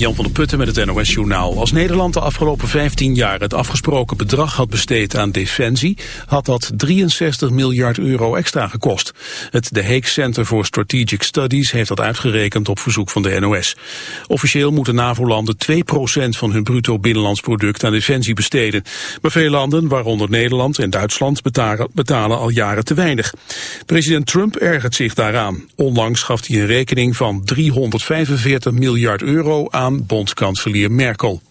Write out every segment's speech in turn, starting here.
Jan van der Putten met het NOS Journaal. Als Nederland de afgelopen 15 jaar het afgesproken bedrag had besteed aan defensie, had dat 63 miljard euro extra gekost. Het De Hague Center for Strategic Studies heeft dat uitgerekend op verzoek van de NOS. Officieel moeten NAVO-landen 2% van hun bruto binnenlands product aan defensie besteden. Maar veel landen, waaronder Nederland en Duitsland, betalen, betalen al jaren te weinig. President Trump ergert zich daaraan. Onlangs gaf hij een rekening van 345 miljard euro aan bondskanselier Merkel.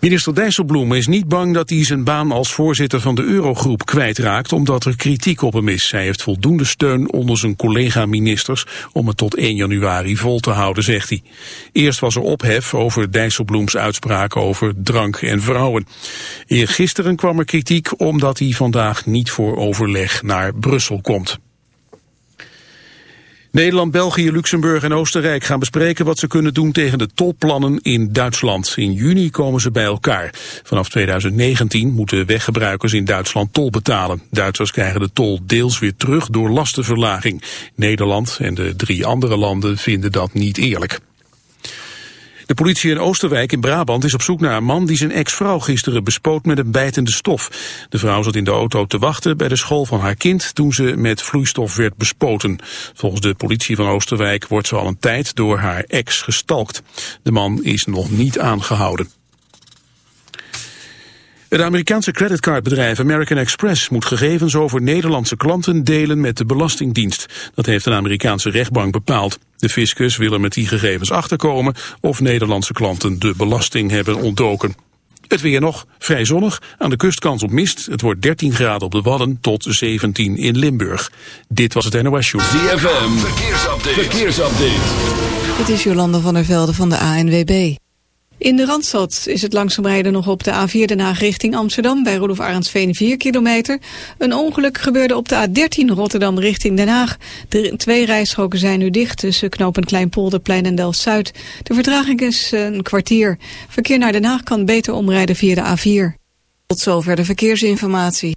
Minister Dijsselbloem is niet bang dat hij zijn baan als voorzitter van de Eurogroep kwijtraakt omdat er kritiek op hem is. Hij heeft voldoende steun onder zijn collega-ministers om het tot 1 januari vol te houden, zegt hij. Eerst was er ophef over Dijsselbloems uitspraken over drank en vrouwen. Eergisteren kwam er kritiek omdat hij vandaag niet voor overleg naar Brussel komt. Nederland, België, Luxemburg en Oostenrijk gaan bespreken wat ze kunnen doen tegen de tolplannen in Duitsland. In juni komen ze bij elkaar. Vanaf 2019 moeten weggebruikers in Duitsland tol betalen. Duitsers krijgen de tol deels weer terug door lastenverlaging. Nederland en de drie andere landen vinden dat niet eerlijk. De politie in Oosterwijk in Brabant is op zoek naar een man die zijn ex-vrouw gisteren bespoot met een bijtende stof. De vrouw zat in de auto te wachten bij de school van haar kind toen ze met vloeistof werd bespoten. Volgens de politie van Oosterwijk wordt ze al een tijd door haar ex gestalkt. De man is nog niet aangehouden. Het Amerikaanse creditcardbedrijf American Express moet gegevens over Nederlandse klanten delen met de Belastingdienst. Dat heeft een Amerikaanse rechtbank bepaald. De fiscus wil er met die gegevens achterkomen of Nederlandse klanten de belasting hebben ontdoken. Het weer nog, vrij zonnig, aan de kustkant op mist. Het wordt 13 graden op de Wadden tot 17 in Limburg. Dit was het NOS Show. ZFM, verkeersupdate. verkeersupdate. Dit is Jolanda van der Velde van de ANWB. In de Randstad is het langzaam rijden nog op de A4 Den Haag richting Amsterdam... bij Rudolf Arendsveen 4 kilometer. Een ongeluk gebeurde op de A13 Rotterdam richting Den Haag. De twee rijstroken zijn nu dicht tussen knooppunt Kleinpolderplein en Delft-Zuid. De vertraging is een kwartier. Verkeer naar Den Haag kan beter omrijden via de A4. Tot zover de verkeersinformatie.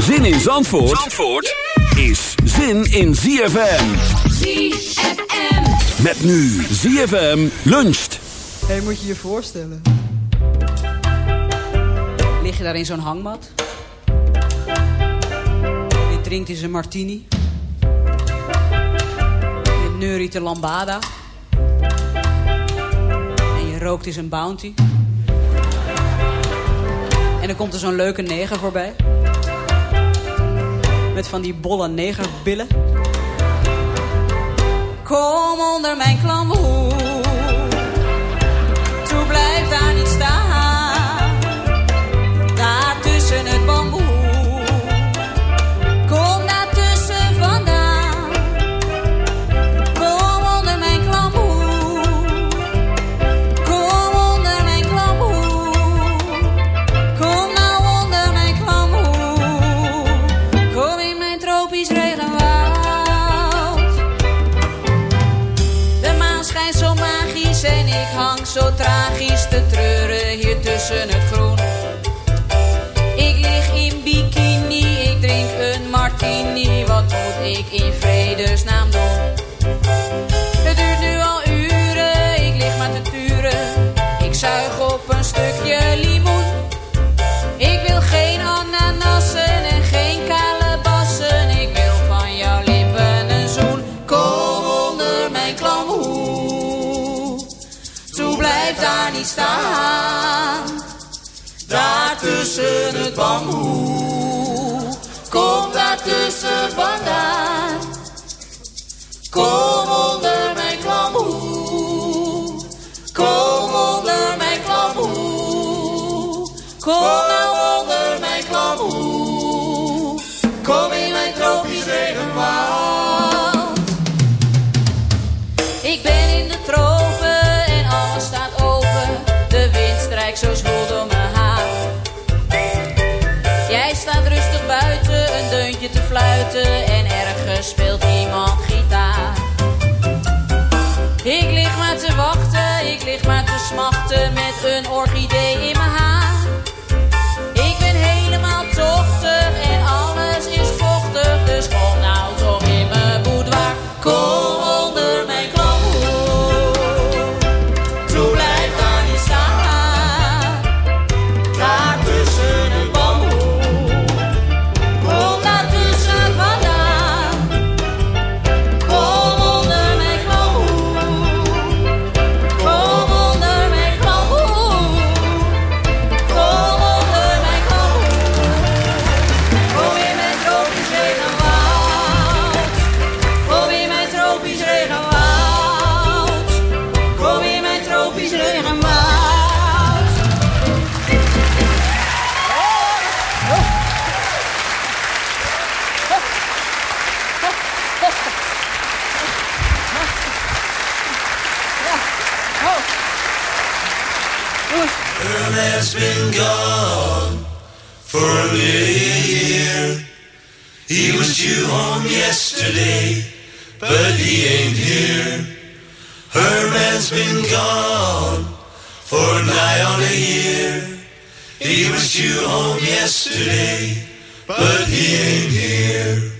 Zin in Zandvoort, Zandvoort is zin in ZFM. ZFM. Met nu ZFM luncht. Hé, hey, moet je je voorstellen. Lig je daar in zo'n hangmat? Je drinkt in zijn martini. Je neuriet de lambada. En je rookt in zijn bounty. En dan komt er zo'n leuke neger voorbij met van die bolle negerbillen. Kom onder mijn klamboe, toe blijf daar niet staan, Daar tussen het bamboe, kom daar tussen vandaan. smachten met een orchidee. yesterday, but he ain't here. Her man's been gone for nigh on a year. He was due home yesterday, but he ain't here.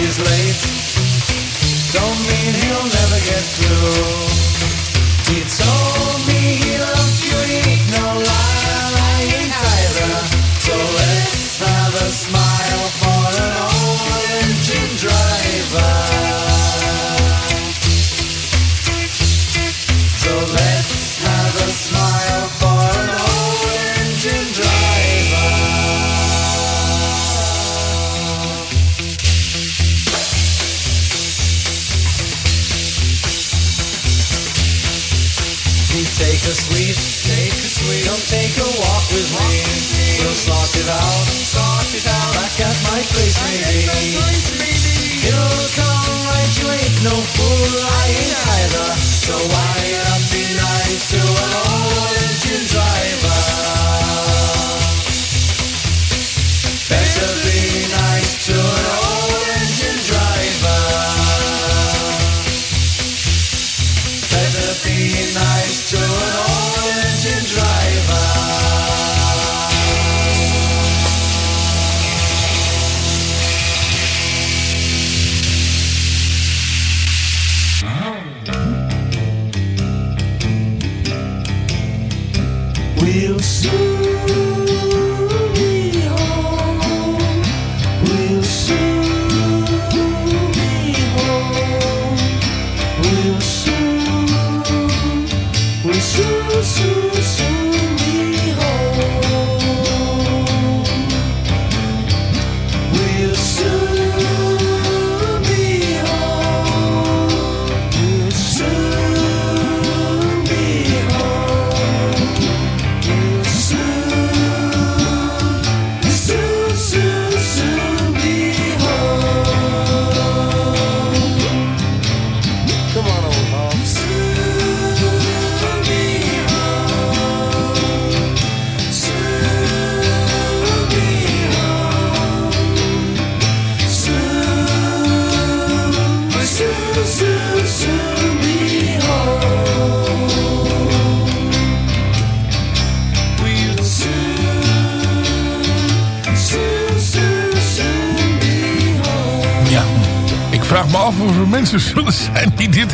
Just cause he's late.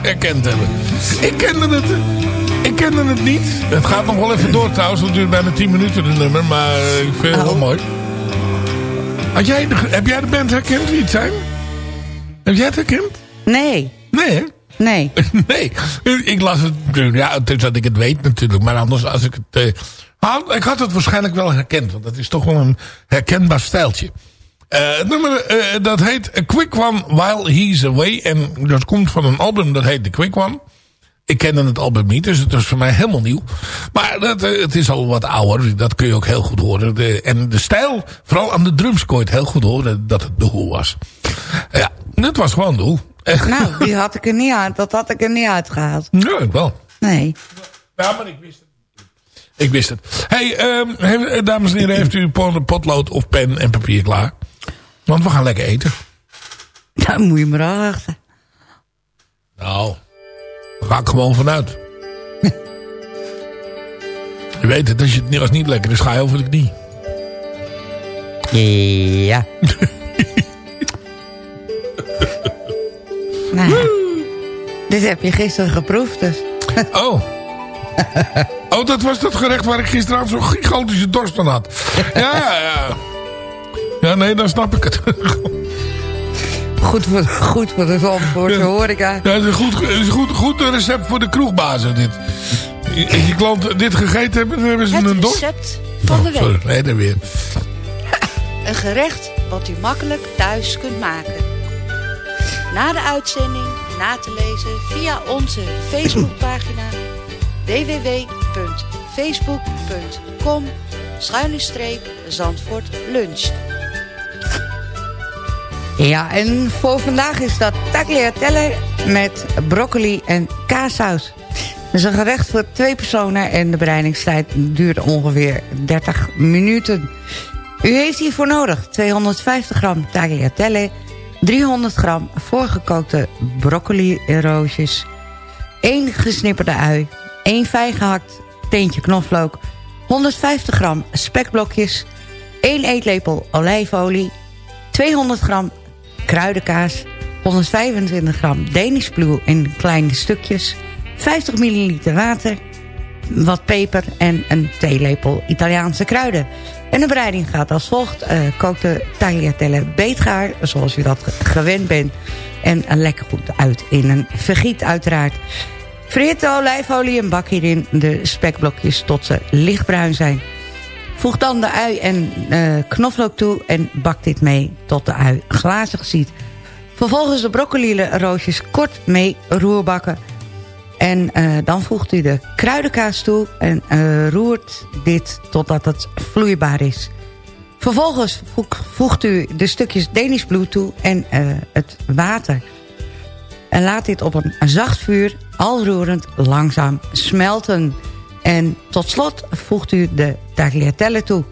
Herkend hebben. Ik kende het, ik kende het niet. Het gaat nog wel even door trouwens, het duurt bijna 10 minuten de nummer, maar eh, ik vind het wel mooi. Had jij de, heb jij de band herkend wie het zijn? Heb jij het herkend? Nee. Nee, hè? Nee. nee, ik las het, ja, het is dat ik het weet natuurlijk, maar anders als ik het... eh, had- ik had het waarschijnlijk wel herkend, want dat is toch wel een herkenbaar stijltje. Eh, het nummer eh, dat heet A Quick One While He's Away. En dat komt van een album dat heet The Quick One. Ik kende het album niet, dus het was voor mij helemaal nieuw. Maar dat, eh, het is al wat ouder, dat kun je ook heel goed horen. De, en de stijl, vooral aan de drums kon je het heel goed horen dat het de Who was. Ja, het was gewoon Who. Nou, die had ik er niet uit, dat had ik er niet uitgehaald. Ja, ik wel. Nee. Ja, maar ik wist het. Ik wist het. hey, ehm, dames en heren, heeft u pot- potlood of pen en papier klaar? Want we gaan lekker eten. Daar moet je maar achter. Nou, daar ga ik gewoon vanuit. je weet het, als, je, het niet- als niet lekker is, ga je over de knie. Ja. nou, ja. dit heb je gisteren geproefd dus. Oh. Oh, dat was dat gerecht waar ik gisteravond zo'n gigantische dorst van had. Ja, ja, ja. Ja, nee, dan snap ik het. Goed voor, goed voor de Zandvoortse horeca. Ja, het is een goed, het is een goed, goed recept voor de kroegbazen, dit. Als je klanten dit gegeten hebben, dan hebben ze Het een dorst. recept van de Oh, sorry, week. nee, daar weer. Een gerecht wat u makkelijk thuis kunt maken. Na de uitzending na te lezen via onze Facebookpagina www.facebook.com schuine streep Zandvoort luncht. Ja, en voor vandaag is dat tagliatelle met broccoli en kaassaus. Het is een gerecht voor twee personen en de bereidingstijd duurt ongeveer 30 minuten. U heeft hiervoor nodig 250 gram tagliatelle, 300 gram voorgekookte broccoli roosjes, 1 gesnipperde ui, 1 fijn gehakt teentje knoflook, 150 gram spekblokjes, 1 eetlepel olijfolie, 200 gram kruidenkaas, 125 gram Danish in kleine stukjes, 50 milliliter water, wat peper en een theelepel Italiaanse kruiden. En de bereiding gaat als volgt. Eh kook de tagliatelle beetgaar, zoals u dat gewend bent. En lekker goed uit in een vergiet uiteraard. Verhit de olijfolie en bak hierin de spekblokjes tot ze lichtbruin zijn. Voeg dan de ui en eh, knoflook toe en bak dit mee tot de ui glazig ziet. Vervolgens de broccoli roosjes kort mee roerbakken. En eh, dan voegt u de kruidenkaas toe en eh, roert dit totdat het vloeibaar is. Vervolgens voeg- voegt u de stukjes Danish Blue toe en het water. En laat dit op een zacht vuur, al roerend, langzaam smelten. En tot slot voegt u de tagliatelle toe.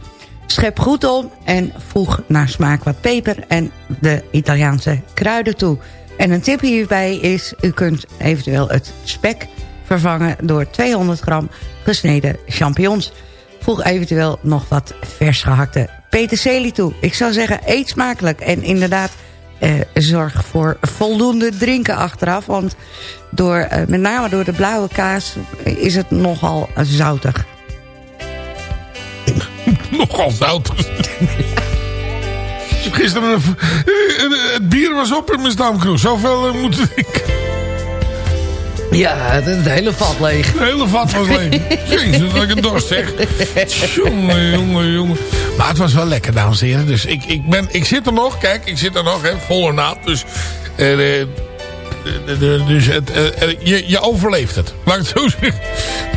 Schep goed om en voeg naar smaak wat peper en de Italiaanse kruiden toe. En een tip hierbij is, u kunt eventueel het spek vervangen door 200 gram gesneden champignons. Voeg eventueel nog wat vers gehakte peterselie toe. Ik zou zeggen, eet smakelijk en inderdaad eh, zorg voor voldoende drinken achteraf. Want door, eh, met name door de blauwe kaas is het nogal zoutig. Nogal zout. Gisteren, een- het bier was op in mijn stamkroeg. Zoveel eh, moeten ik. Ja, het, het hele vat leeg. De hele vat was leeg. Jezus, wat ik een dorst zeg. Jongen, jongen, jongen. Maar het was wel lekker, dames en heren. Dus ik, ik, ben, ik zit er nog. Kijk, ik zit er nog, hè, vol ornaat. Dus, eh, dus het, eh, je, je overleeft het. Laat ik het zo zeggen.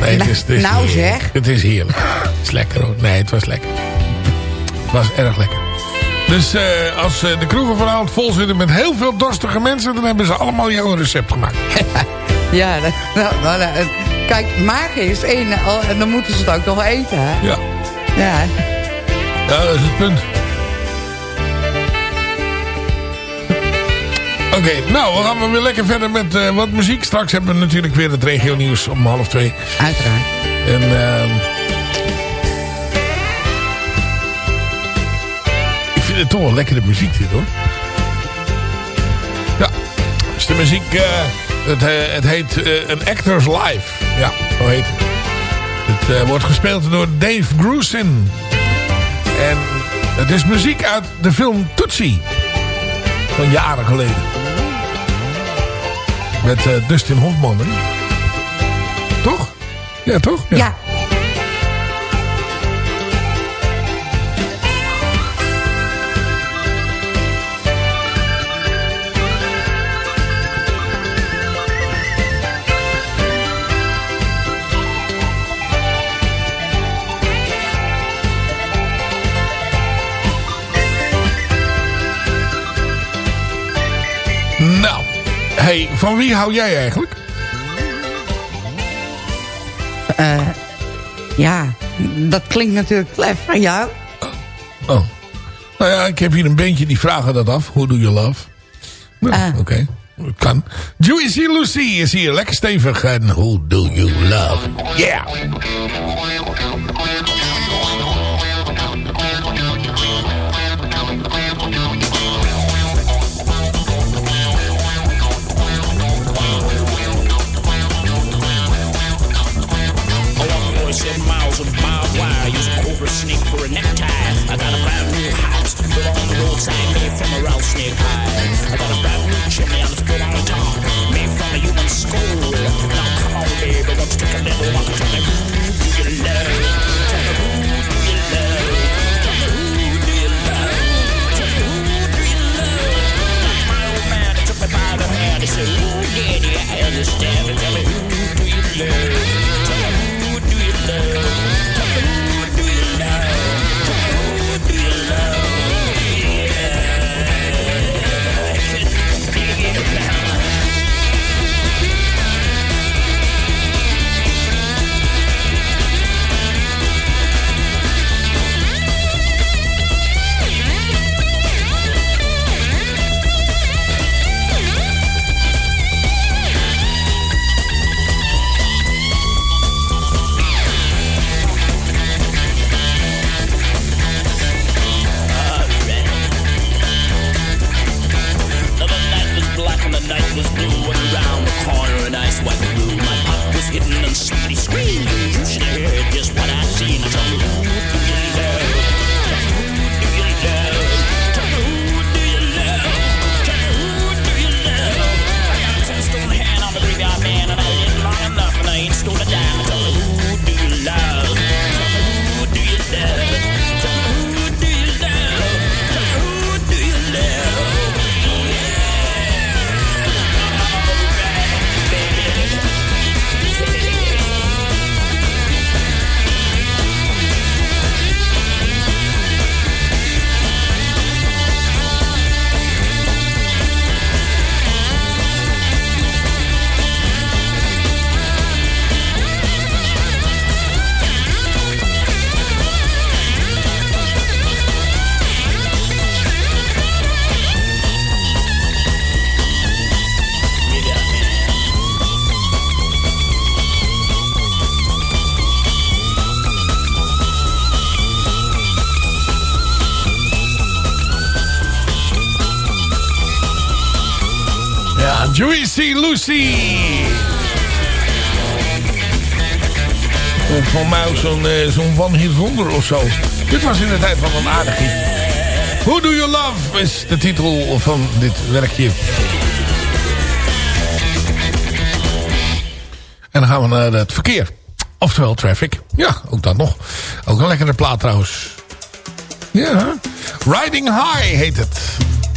Nee, het is, het is Nou, heerlijk. zeg. Het is heerlijk. Het is lekker hoor. Nee, het was lekker. Het was erg lekker. Dus eh, als eh, de kroegen vanavond vol zitten met heel veel dorstige mensen... dan hebben ze allemaal jouw recept gemaakt. Ja, dat- nou, nou, nou, kijk, maken is één al- en dan moeten ze het ook nog eten, hè? Ja. Ja. Ja, dat is het punt. Oké, nou, we gaan weer lekker verder met eh, wat muziek. Straks hebben we natuurlijk weer het regio nieuws om half twee. Uiteraard. En ehm ik vind het toch wel lekkere muziek dit hoor. Ja, dus de muziek, eh, het, eh, het heet eh, een Actors Live. Ja, zo heet het. Het eh, wordt gespeeld door Dave Grusin. En het is muziek uit de film Tootsie. Van jaren geleden. Met eh, Dustin Hoffman, hè? Toch? Ja, toch? Ja. Hey, van wie hou jij eigenlijk? Eh, ja, dat klinkt natuurlijk klef van jou. Oh. Nou ja, ik heb hier een bandje die vragen dat af. Who do you love? Nou, Ah. oké. Het kan. Juicy Lucy is hier lekker stevig. En who do you love? Yeah. outside, made from a rattlesnake hide. I got a brand new chimney and it's good on of town, made from a human skull. Now come on, baby, let's take a little walk. Tell me who do you love? Tell me who do you love? Tell me who do you love? Tell me who do you love? My old man, took me by the hand, he said, Ooh, yeah, yeah, I understand. Tell me who. Juicy Lucy. Van mij ook zo'n eh, zo'n wonder of zo. Dit was in de tijd van een aardig. Who Do You Love is de titel van dit werkje. En dan gaan we naar het verkeer. Oftewel traffic. Ja, ook dat nog. Ook een lekkere plaat trouwens. Ja. Riding High heet het.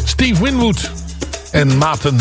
Steve Winwood en Maten.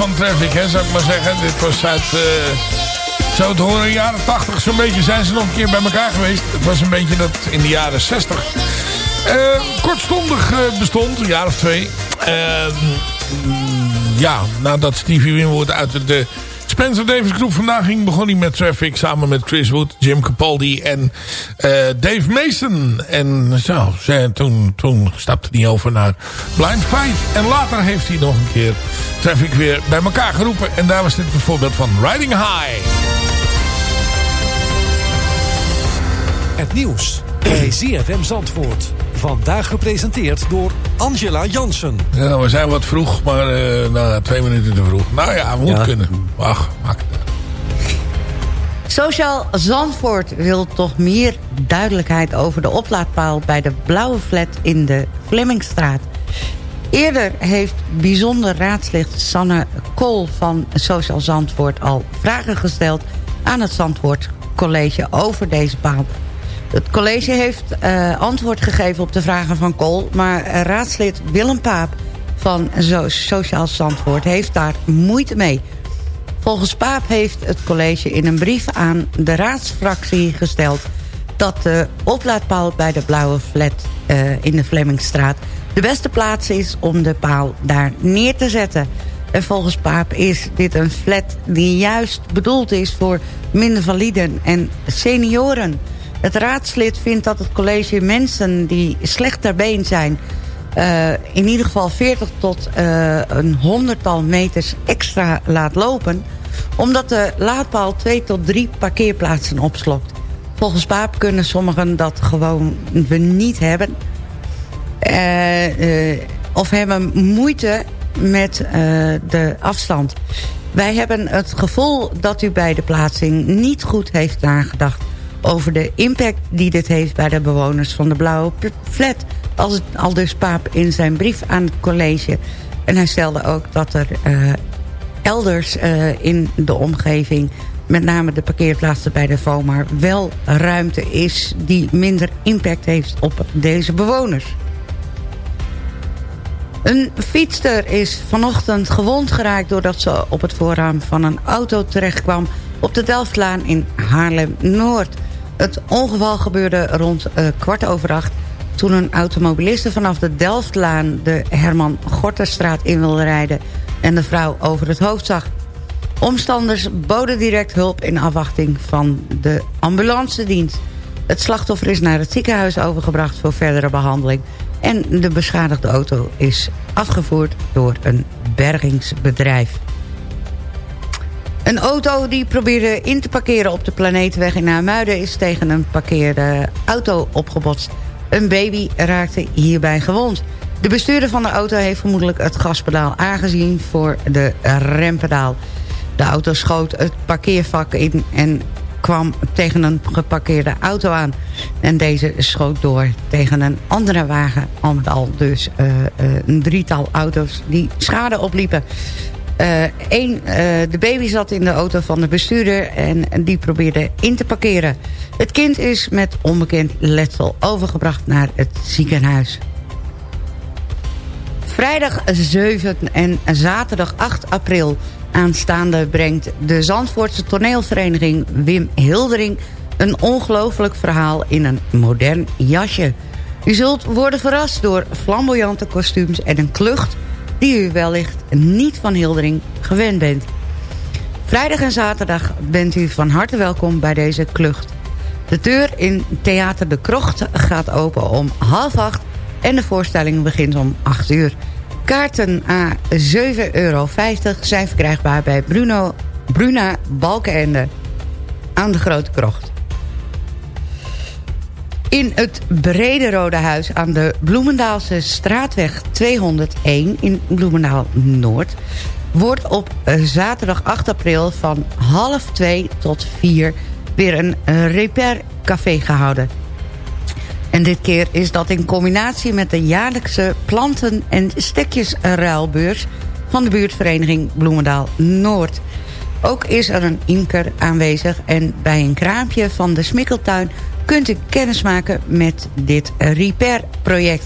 Van Traffic, zou ik maar zeggen. Dit was uit... eh zo te horen, jaren 80 zo'n beetje zijn ze nog een keer bij elkaar geweest. Het was een beetje dat in de jaren 60 eh, kortstondig eh, bestond, een jaar of twee. Mm, ja, nadat Stevie Winwood uit de Spencer Davis groep vandaan ging... begon hij met Traffic samen met Chris Wood, Jim Capaldi en eh, Dave Mason. En zo, ze, toen, toen stapte hij over naar Blind Fight. En later heeft hij nog een keer Traffic weer bij elkaar geroepen. En daar was dit een voorbeeld van Riding High. Het nieuws bij ZFM Zandvoort. Vandaag gepresenteerd door Angela Jansen. Ja, we zijn wat vroeg, maar eh nou, twee minuten te vroeg. Nou ja, moet Ja. kunnen. Ach, maakt het. Sociaal Zandvoort wil toch meer duidelijkheid over de oplaadpaal... bij de Blauwe Flat in de Flemmingstraat. Eerder heeft bijzonder raadslid Sanne Kool van Sociaal Zandvoort... al vragen gesteld aan het Zandvoort College over deze paal. Het college heeft eh, antwoord gegeven op de vragen van Kool... maar eh, raadslid Willem Paap van Zo- Sociaal Zandvoort heeft daar moeite mee... Volgens Paap heeft het college in een brief aan de raadsfractie gesteld... dat de oplaadpaal bij de Blauwe Flat eh, in de Flemmingstraat... de beste plaats is om de paal daar neer te zetten. En volgens Paap is dit een flat die juist bedoeld is... voor minder validen en senioren. Het raadslid vindt dat het college mensen die slecht ter been zijn... eh, in ieder geval 40 tot eh, een honderdtal meters extra laat lopen... omdat de laadpaal twee tot drie parkeerplaatsen opslokt. Volgens Paap kunnen sommigen dat gewoon we niet hebben. Eh, of hebben moeite met de afstand. Wij hebben het gevoel dat u bij de plaatsing niet goed heeft nagedacht... over de impact die dit heeft bij de bewoners van de Blauwe Flat. Als het al dus Paap in zijn brief aan het college. En hij stelde ook dat er eh, elders eh, in de omgeving... met name de parkeerplaatsen bij de VOMAR... wel ruimte is die minder impact heeft op deze bewoners. Een fietster is vanochtend gewond geraakt... doordat ze op het voorraam van een auto terechtkwam... op de Delftlaan in Haarlem-Noord. Het ongeval gebeurde rond eh, kwart over acht... toen een automobiliste vanaf de Delftlaan... de Herman Gorterstraat in wilde rijden... en de vrouw over het hoofd zag. Omstanders boden direct hulp in afwachting van de ambulancedienst. Het slachtoffer is naar het ziekenhuis overgebracht voor verdere behandeling... en de beschadigde auto is afgevoerd door een bergingsbedrijf. Een auto die probeerde in te parkeren op de Planeetweg in Nijmuiden... is tegen een parkeerde auto opgebotst. Een baby raakte hierbij gewond. De bestuurder van de auto heeft vermoedelijk het gaspedaal aangezien voor de rempedaal. De auto schoot het parkeervak in en kwam tegen een geparkeerde auto aan. En deze schoot door tegen een andere wagen. Al met al dus eh, eh, een drietal auto's die schade opliepen. Eh, één, eh, de baby zat in de auto van de bestuurder en die probeerde in te parkeren. Het kind is met onbekend letsel overgebracht naar het ziekenhuis. Vrijdag 7 en zaterdag 8 april aanstaande brengt de Zandvoortse toneelvereniging Wim Hildering... een ongelooflijk verhaal in een modern jasje. U zult worden verrast door flamboyante kostuums en een klucht... die u wellicht niet van Hildering gewend bent. Vrijdag en zaterdag bent u van harte welkom bij deze klucht. De deur in Theater de Krocht gaat open om half acht... en de voorstelling begint om 8 uur. Kaarten a 7,50 euro zijn verkrijgbaar bij Bruno, Bruna Balkenende aan de Grote Krocht. In het Brede Rode Huis aan de Bloemendaalse straatweg 201 in Bloemendaal-Noord... wordt op eh, zaterdag 8 april van half 2 tot 4 weer een repaircafé gehouden. En dit keer is dat in combinatie met de jaarlijkse planten- en stekjesruilbeurs... van de buurtvereniging Bloemendaal-Noord. Ook is er een imker aanwezig en bij een kraampje van de Smikkeltuin kunt u kennis maken met dit repair-project.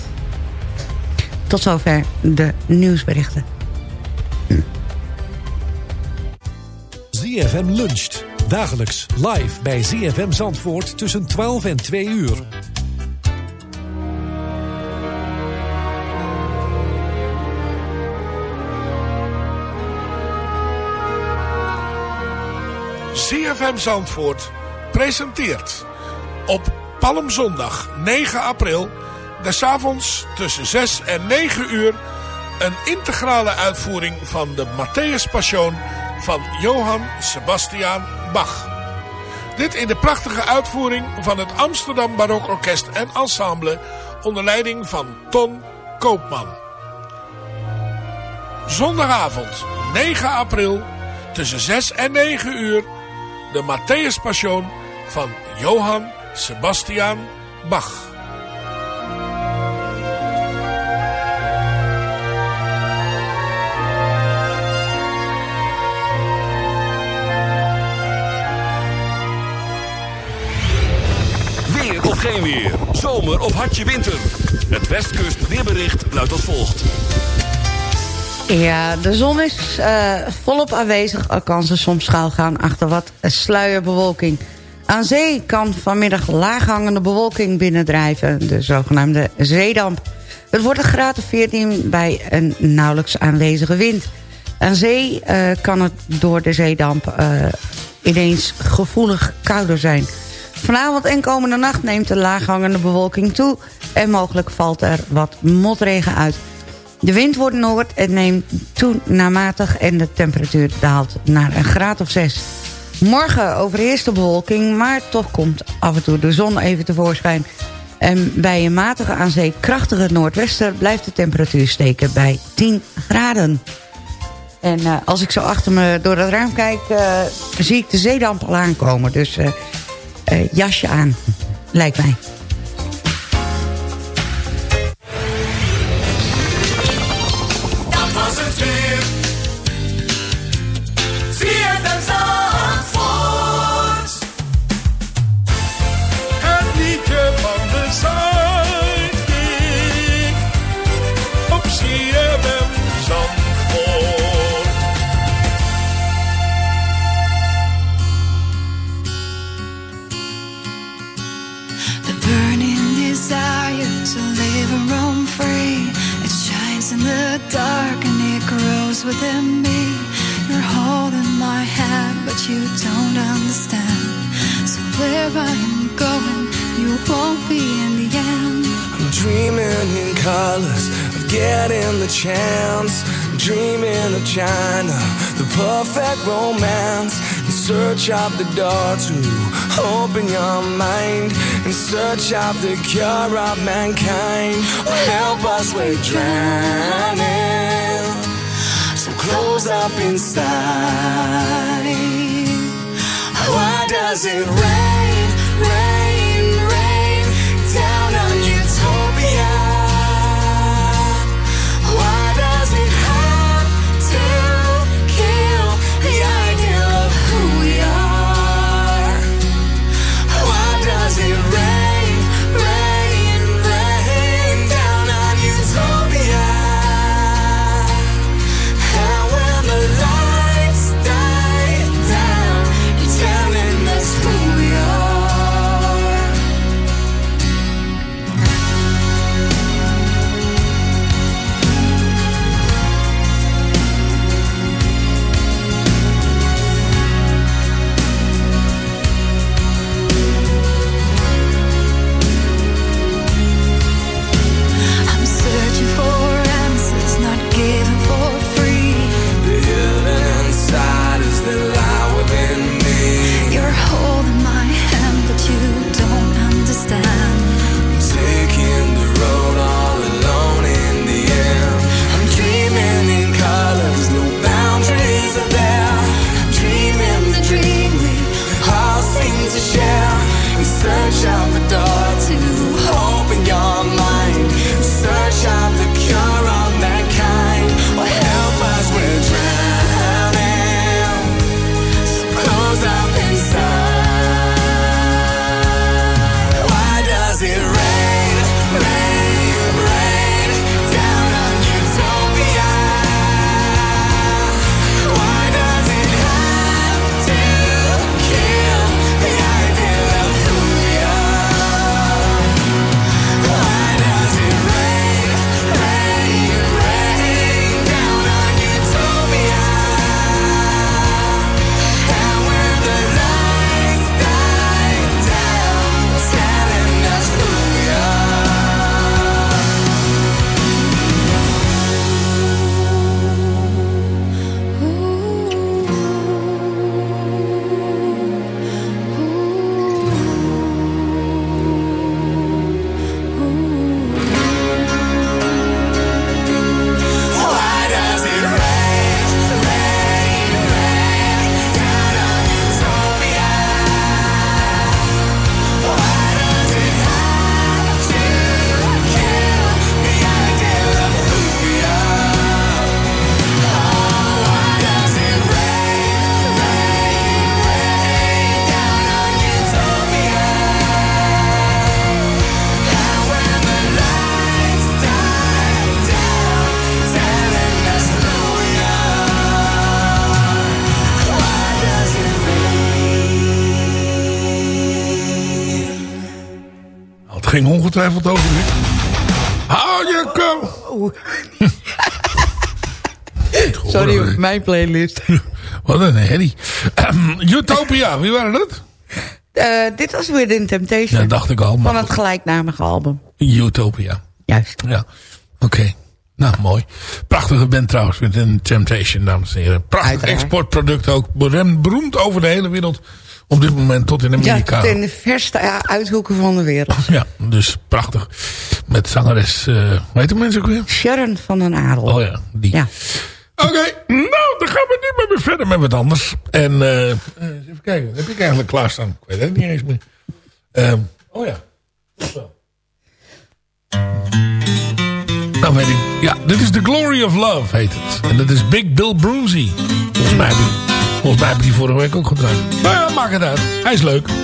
Tot zover de nieuwsberichten. ZFM luncht. Dagelijks live bij ZFM Zandvoort tussen 12 en 2 uur. ZFM Zandvoort presenteert op Palmzondag 9 april... des avonds tussen 6 en 9 uur... een integrale uitvoering van de Matthäus Passion van Johann Sebastian Bach. Dit in de prachtige uitvoering van het Amsterdam Barokorkest en Ensemble... onder leiding van Ton Koopman. Zondagavond 9 april tussen 6 en 9 uur de Matthäus Passion van Johann Sebastian Bach. Weer of geen weer. Zomer of hartje winter. Het Westkust weerbericht luidt als volgt. Ja, de zon is eh, volop aanwezig. Al kan ze soms schuilgaan achter wat sluierbewolking. Aan zee kan vanmiddag laaghangende bewolking binnendrijven. De zogenaamde zeedamp. Het wordt een graad of 14 bij een nauwelijks aanwezige wind. Aan zee eh, kan het door de zeedamp eh, ineens gevoelig kouder zijn. Vanavond en komende nacht neemt de laaghangende bewolking toe... en mogelijk valt er wat motregen uit. De wind wordt noord en neemt toe naar matig... en de temperatuur daalt naar een graad of 6. Morgen overheerst de bewolking, maar toch komt af en toe de zon even tevoorschijn. En bij een matige aan zee krachtige noordwesten... blijft de temperatuur steken bij 10 graden. En uh, als ik zo achter me door het raam kijk... Uh, zie ik de zeedamp al aankomen. Dus uh, jasje aan, lijkt mij. Within me. You're holding my hand, but you don't understand. So where I am going, you won't be in the end. I'm dreaming in colors of getting the chance. Dreaming of China, the perfect romance. In search of the door to open your mind. In search of the cure of mankind. Oh, help us, we're drowning. Close up inside. Why does it rain, rain, ongetwijfeld over u. Hou je kom. Sorry, mijn playlist. Wat een herrie. Utopia, wie waren dat? Eh, dit was Within Temptation. Ja, dacht ik al. Maar Van het gelijknamige album. Utopia. Juist. Ja, oké. Nou, mooi. Prachtige band trouwens met een Temptation, dames en heren. Prachtig Uiteraard. exportproduct ook. Beroemd over de hele wereld. Op dit moment tot in Ja, Amerika. tot in de verste ja, uithoeken van de wereld. Ja, dus prachtig. Met zangeres, eh hoe heet de mensen ook weer? Sharon van den Adel. Oh ja, die. Ja. Oké, nou, dan gaan we nu maar weer verder met wat anders. En, eh eh, even kijken, wat heb ik eigenlijk klaarstaan? Ik weet het niet eens meer. Ehm, oh ja. Nou weet ik, ja, dit is The Glory of Love, heet het. En dat is Big Bill Brunsey. Volgens mij volgens mij heb ik die vorige week ook gedraaid. Maar ja, maakt het uit. Hij is leuk.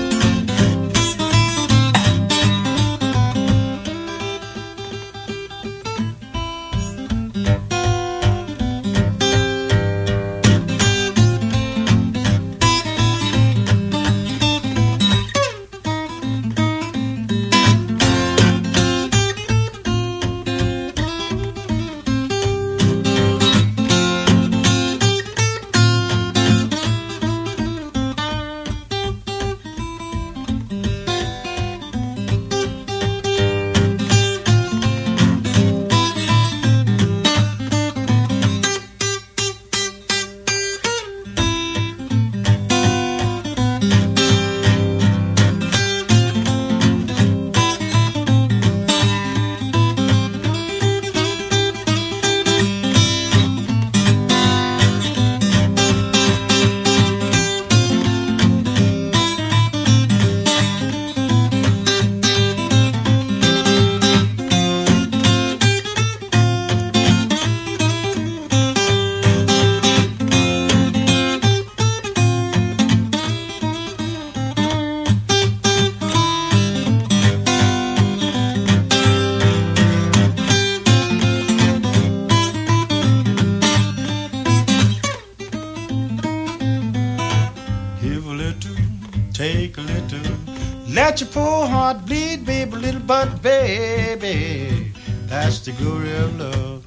The glory of love.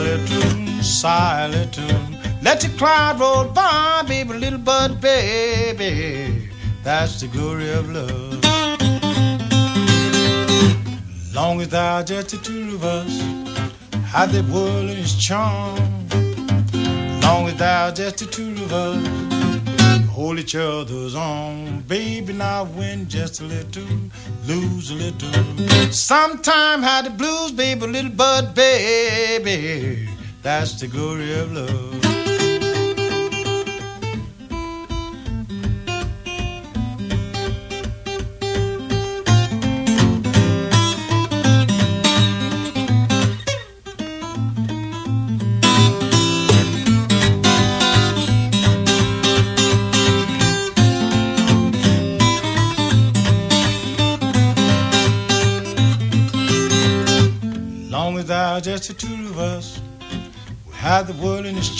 Little, sigh a little. Let your cloud roll by, baby, little but baby. That's the glory of love. Long as thou just the two of us, how the world is charm. Long as thou just the two of us hold each other's on. Baby, now win just a little, lose a little. Sometime had the blues, baby, little bud, baby. That's the glory of love.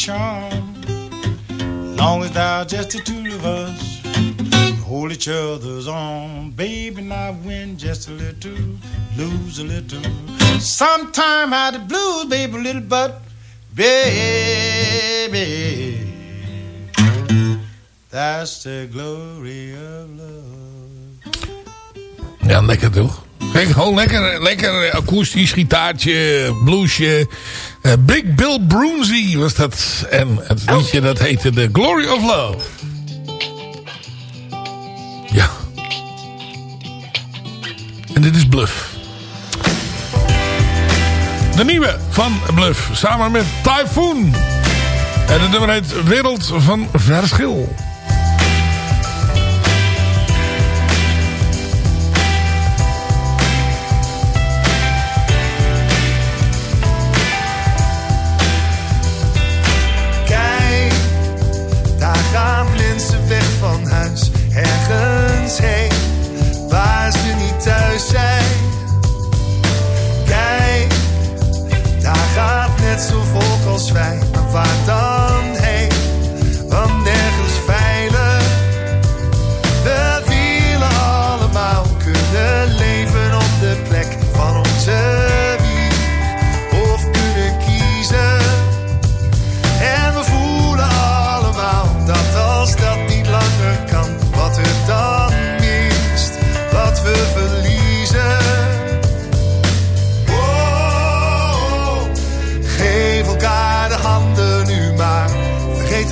Charm. Long as thou just the two of us hold each other's arm. Baby, now win just a little, lose a little. Sometime I the blues, baby, little but baby. That's the glory of love. Ja, lekker toch? Kijk, gewoon lekker, lekker akoestisch gitaartje, bluesje. Eh, Big Bill Brunsey was dat. En het liedje dat heette The Glory of Love. Ja. En dit is Bluff. De nieuwe van Bluff. Samen met Typhoon. En het nummer heet Wereld van Verschil. Mensen weg van huis, ergens heen, waar ze niet thuis zijn. Kijk, daar gaat net zo volk als wij, maar waar dan heen?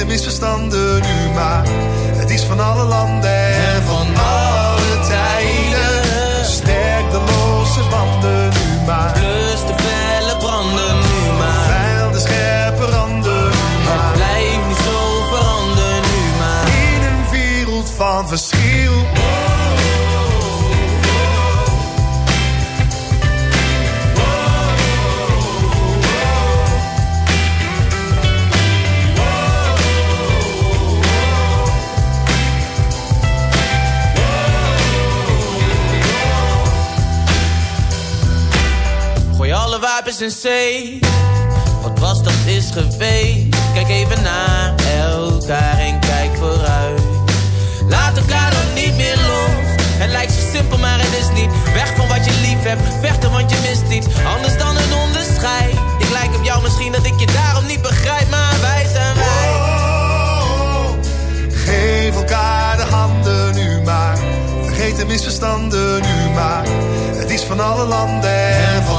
Misverstanden nu maar. Het is van alle landen en van alle tijden. Sterk de losse banden nu maar. Plus de felle branden nu maar. Vijl de scherpe randen nu maar. Het blijft niet zo veranderen nu maar. In een wereld van verschil. Zee. Wat was dat is geweest. Kijk even naar elkaar en kijk vooruit. Laat elkaar dan niet meer los. Het lijkt zo simpel, maar het is niet. Weg van wat je lief hebt, vechten want je mist iets. Anders dan een onderscheid. Ik lijk op jou misschien dat ik je daarom niet begrijp, maar wij zijn wij. Geef elkaar de handen nu maar. Vergeet de misverstanden nu maar. Het is van alle landen en van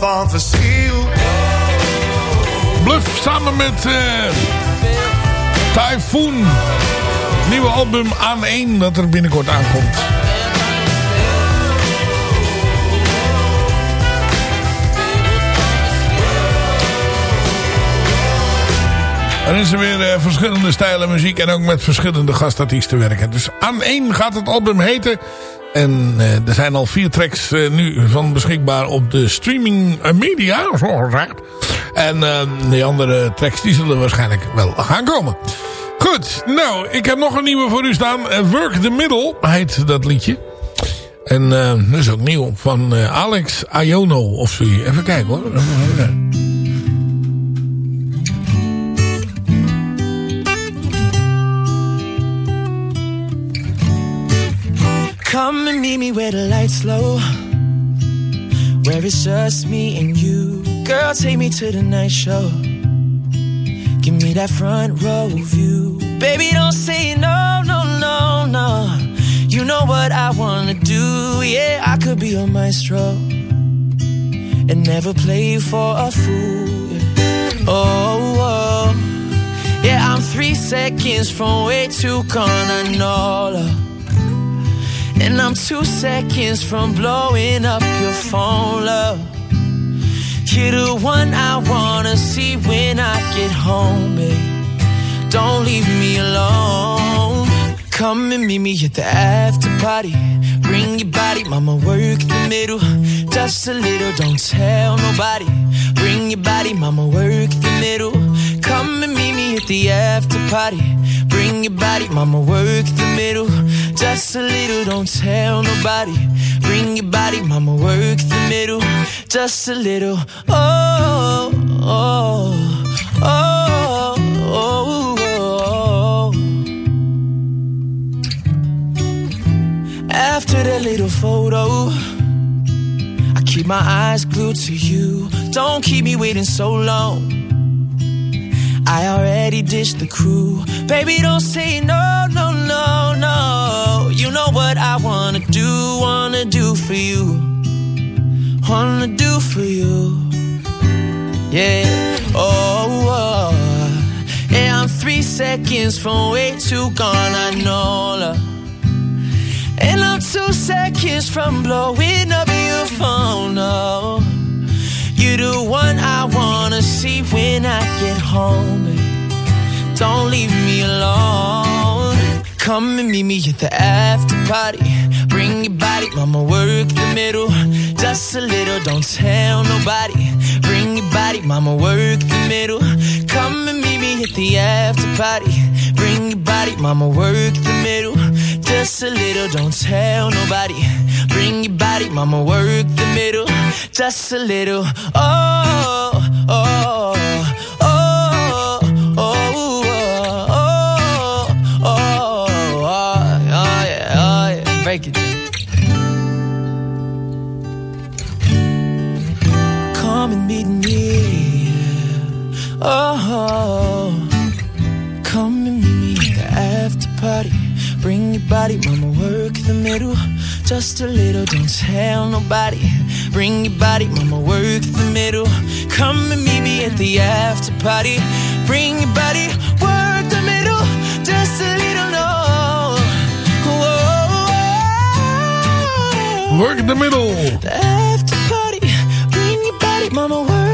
van verschil. Bluff samen met eh Typhoon. Nieuwe album aan 1 dat er binnenkort aankomt. Er is er weer eh, verschillende stijlen muziek en ook met verschillende gastartiesten werken. Dus aan 1 gaat het album heten. En eh, er zijn al vier tracks eh, nu van beschikbaar op de streaming eh, media, zo gezegd. En eh, de andere tracks die zullen waarschijnlijk wel gaan komen. Goed, nou, ik heb nog een nieuwe voor u staan. Work the Middle heet dat liedje. En eh, dat is ook nieuw van Alex Iono of zo. Even kijken hoor. Come and meet me where the lights low. Where it's just me and you. Girl, take me to the night show. Give me that front row view. Baby, don't say no, no, no, no. You know what I wanna do. Yeah, I could be your maestro. And never play for a fool. Oh, oh. Yeah, I'm three seconds from way too gone, I know. And I'm two seconds from blowing up your phone, love. You're the one I wanna see when I get home, babe. Don't leave me alone. Come and meet me at the after party. Bring your body, mama, work the middle. Just a little, don't tell nobody. Bring your body, mama, work the middle. Come and meet me at the after party. Bring your body, mama, work the middle. Just a little, don't tell nobody. Bring your body, mama, work the middle. Just a little, oh, oh, oh, oh, oh. After that little photo, I keep my eyes glued to you. Don't keep me waiting so long. I already ditched the crew. Baby, don't say no, no, no, no. You know what I wanna do, wanna do for you. Wanna do for you. Yeah. Oh, oh. Yeah, I'm three seconds from way too gone, I know, love. And I'm two seconds from blowing up your phone, no. You're the one I wanna see when I get home. Don't leave me alone. Come and meet me at the after party. Bring your body, mama, work the middle. Just a little, don't tell nobody. Bring your body, mama, work the middle. Come and meet me at the after party. Bring your body, mama, work the middle. Just a little, don't tell nobody. Bring your body, mama, work the middle. Just a little, oh, oh, body, mama, work the middle. Just a little, don't tell nobody. Bring your body, mama, work the middle. Come and meet me at the after party. Bring your body, work the middle. Just a little, no. whoa, Work the middle. The after party. Bring your body, mama, work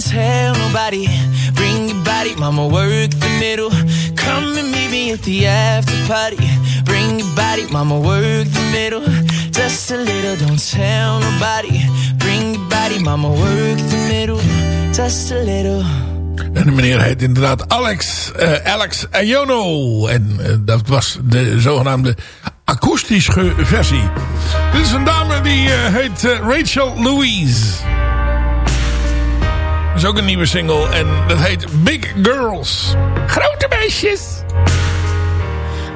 don't tell nobody. Bring your body, mama, work the middle. Come and meet me at the after party. Bring your body, mama, work the middle. Just a little, don't tell nobody. Bring your body, mama, work the middle. Just a little. En de meneer heet inderdaad Alex, eh, Alex Ayono. En eh, dat was de zogenaamde akoestische versie. Dit is een dame die eh, heet Rachel Louise. Is ook een nieuwe single en dat heet Big Girls. Grote meisjes.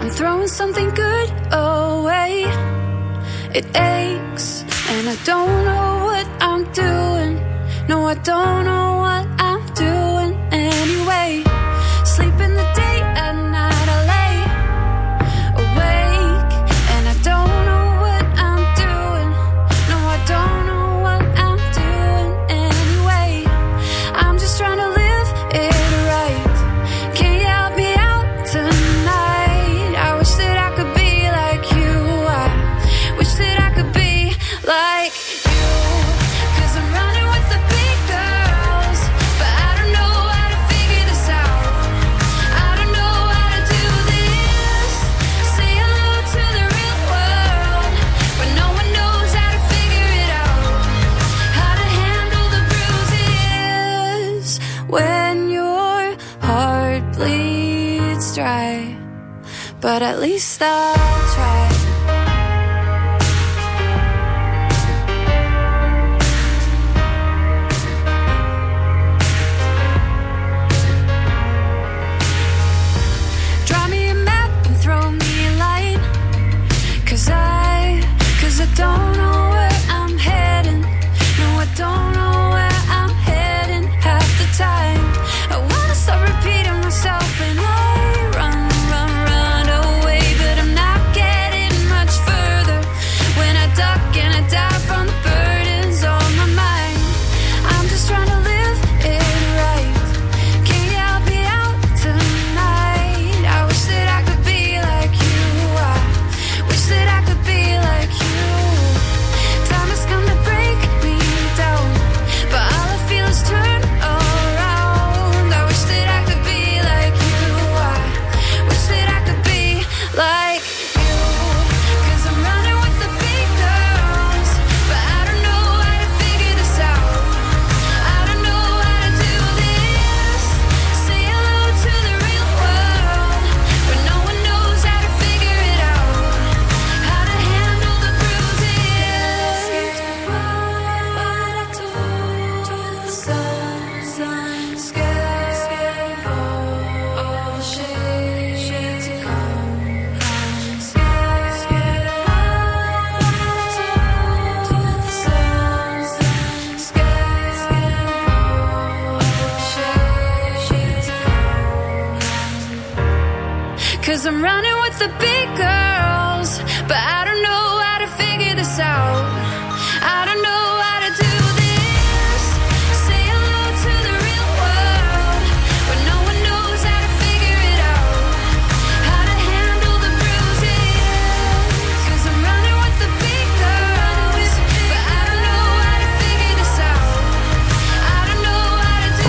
I'm throwing something good away. It aches, and I don't know what I'm doing. No, I don't know what heart bleeds dry. But at least I'll try.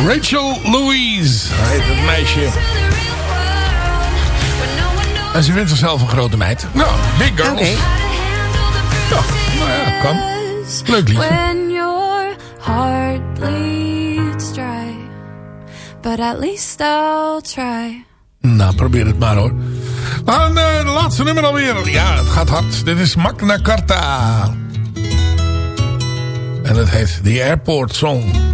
Rachel Louise heet het meisje. En ze vindt zichzelf een grote meid. Nou, Big Girls. Oké. Ja, nou ja, kan. Leuk liedje. When your heart bleeds dry, but at least I'll try. Nou, probeer het maar hoor. Dan eh, de laatste nummer alweer. Ja, het gaat hard. Dit is Magna Carta. En het heet The Airport Song.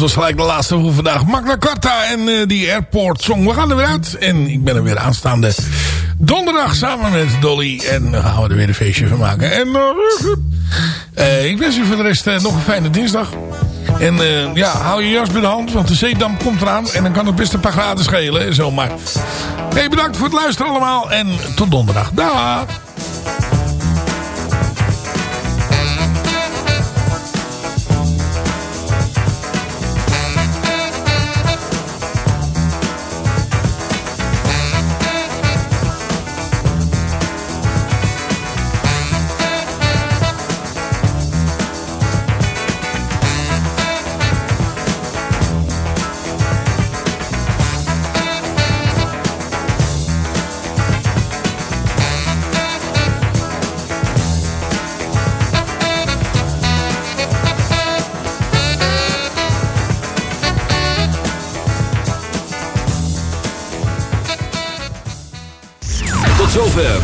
Dit was gelijk de laatste voor vandaag. Magna Carta en eh, die Airport Song. We gaan er weer uit. En ik ben er weer aanstaande donderdag samen met Dolly. En dan gaan we er weer een feestje van maken. En eh, eh, ik wens u voor de rest nog een fijne dinsdag. En ja, hou je jas bij de hand, want de zeedamp komt eraan. En dan kan het best een paar graden schelen en zomaar. Hey, bedankt voor het luisteren allemaal. En tot donderdag. Dag!